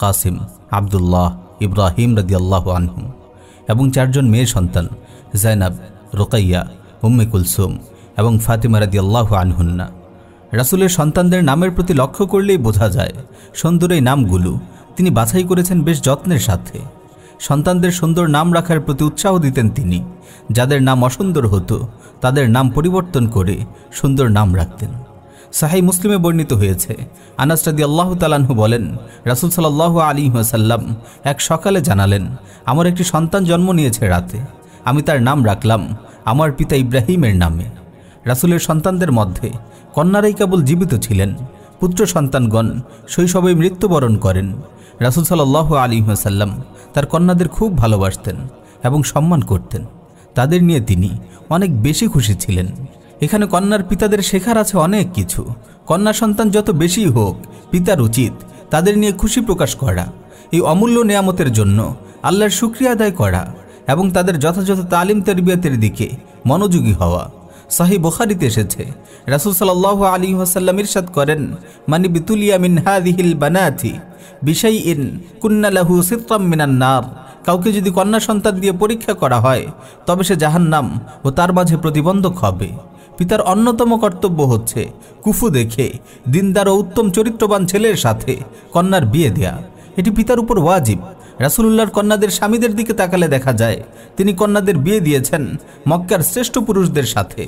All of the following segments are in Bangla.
কাসিম, আবদুল্লাহ ইব্রাহিম রদিয়াল্লাহ আনহু এবং চারজন মেয়ে সন্তান, জাইনাব, রোকাইয়া, উম্মে কুলসুম এবং ফাতিমা রদিয়াল্লাহ আনহুন্না। রাসুলের সন্তানদের নামের প্রতি লক্ষ্য করলেই বোঝা যায়, সুন্দর এই নামগুলো তিনি বাছাই করেছেন বেশ যত্নের সাথে। সন্তানদের সুন্দর নাম রাখার প্রতি উৎসাহ দিতেন তিনি, যাদের নাম অসুন্দর হতো, তাদের নাম পরিবর্তন করে সুন্দর নাম রাখতেন। সাহাই মুসলিমে বর্ণিত হয়েছে। আনাসরাদি আল্লাহ তালাহু বলেন, রাসুল সাল্লাহ আলী সাল্লাম এক সকালে জানালেন, আমার একটি সন্তান জন্ম নিয়েছে রাতে। আমি তার নাম রাখলাম, আমার পিতা ইব্রাহিমের নামে। রাসুলের সন্তানদের মধ্যে কন্যারাই কেবল জীবিত ছিলেন। পুত্র সন্তানগণ শৈশবে মৃত্যুবরণ করেন। রাসুল সাল্লাহ আলী সাল্লাম তার কন্যাদের খুব ভালোবাসতেন এবং সম্মান করতেন। তাদের নিয়ে তিনি অনেক বেশি খুশি ছিলেন। এখানে কন্যার পিতাদের শেখার আছে অনেক কিছু। কন্যা সন্তান যত বেশি হোক, পিতার উচিত তাদের নিয়ে খুশি প্রকাশ করা। এই অমূল্য নেয়ামতের জন্য আল্লাহর শুক্রিয়া আদায় করা এবং তাদের যথাযথ তালিম তেরবিয়াতের দিকে মনোযোগী হওয়া। সাহি বুখারিতে এসেছে, রাসুল সাল্লাহ আলী ওয়াসাল্লাম ইরশাদ করেন, মানি বিতুলিয়া মিন হাদিহিল বানাথি বিষয় ইন কুন্নালাহু সিত্তাম মিনান নার। কাউকে যদি কন্যা সন্তান দিয়ে পরীক্ষা করা হয়, তবে সে জাহান্নাম ও তার মাঝে প্রতিবন্ধক হবে। পিতার অন্যতম কর্তব্য হচ্ছে কুফু দেখে, দিনদার ও উত্তম চরিত্রবান ছেলের সাথে কন্যার বিয়ে দেয়া। এটি পিতার উপর ওয়াজিব। রাসুলুল্লাহর কন্যাদের স্বামীদের দিকে তাকালে দেখা যায়, তিনি কন্যাদের বিয়ে দিয়েছেন মক্কার শ্রেষ্ঠ পুরুষদের সাথে।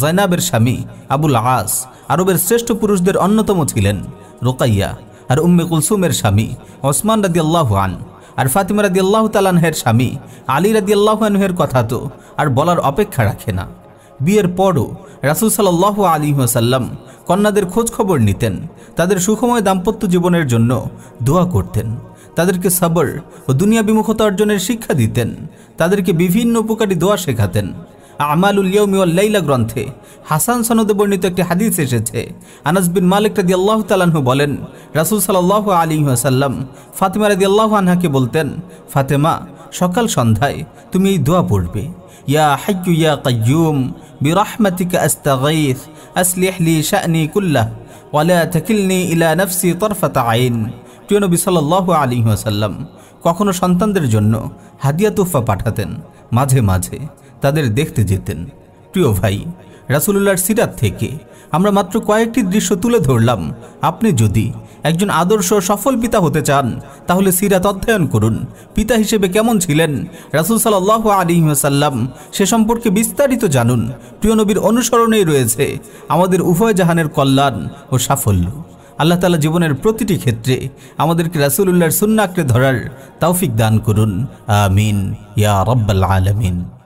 জৈনাবের স্বামী আবুল আস আরবের শ্রেষ্ঠ পুরুষদের অন্যতম ছিলেন রোকাইয়া আর উম্মে কুলসুমের স্বামী ওসমান রাদি আল্লাহ আন। আর ফাতিমা রাদি আল্লাহ তালানহের স্বামী আলী রাদি আল্লাহ আনহের কথা তো আর বলার অপেক্ষা রাখে না। বিয়ের পরও রাসুল সাল্লাহ আলী সাল্লাম কন্যাদের খোঁজ খবর নিতেন, তাদের সুখময় দাম্পত্য জীবনের জন্য দোয়া করতেন, তাদেরকে সাবর ও দুনিয়া বিমুখতা অর্জনের শিক্ষা দিতেন, তাদেরকে বিভিন্ন উপকারী দোয়া শেখাতেন। আমালুল ইয়ৌমি লাইলা গ্রন্থে হাসান সনদে বর্ণিত একটি হাদিস এসেছে, আনাস বিন মালিক রাদি আল্লাহ তালাহু বলেন, রাসুল সাল্লাহ আলী সাল্লাম ফাতেমা রাদি আল্লাহ আনহাকে বলতেন, ফাতেমা সকাল সন্ধ্যায় তুমি এই দোয়া পড়বে। ইয়া হাইয়ু ইয়া কাইয়ুম আস্তাগীথ আসলিহ লি শা'নি কুল্লাহ ওয়ালা তাকিলনি ইলা নাফসি তরফাতা আইন। প্রিয় নবী সাল্লাহ আলী সাল্লাম কখনো সন্তানদের জন্য হাদিয়া তোফা পাঠাতেন, মাঝে মাঝে তাদের দেখতে যেতেন। প্রিয় ভাই, রাসুলুল্লাহর সিরাত থেকে আমরা মাত্র কয়েকটি দৃশ্য তুলে ধরলাম। আপনি যদি একজন আদর্শ সফল পিতা হতে চান, তাহলে সিরাত অধ্যয়ন করুন। পিতা হিসেবে কেমন ছিলেন? রাসুল সাল্লাহ আলী সাল্লাম সে সম্পর্কে বিস্তারিত জানুন। প্রিয় নবীর অনুসরণেই রয়েছে আমাদের উভয় জাহানের কল্যাণ ও সাফল্য। আল্লাহ তালা জীবনের প্রতিটি ক্ষেত্রে আমাদেরকে রাসুলুল্লাহর সুন্নাকড়ে ধরার তৌফিক দান করুন। আমিন। ইয়া রব্বাল আলমিন।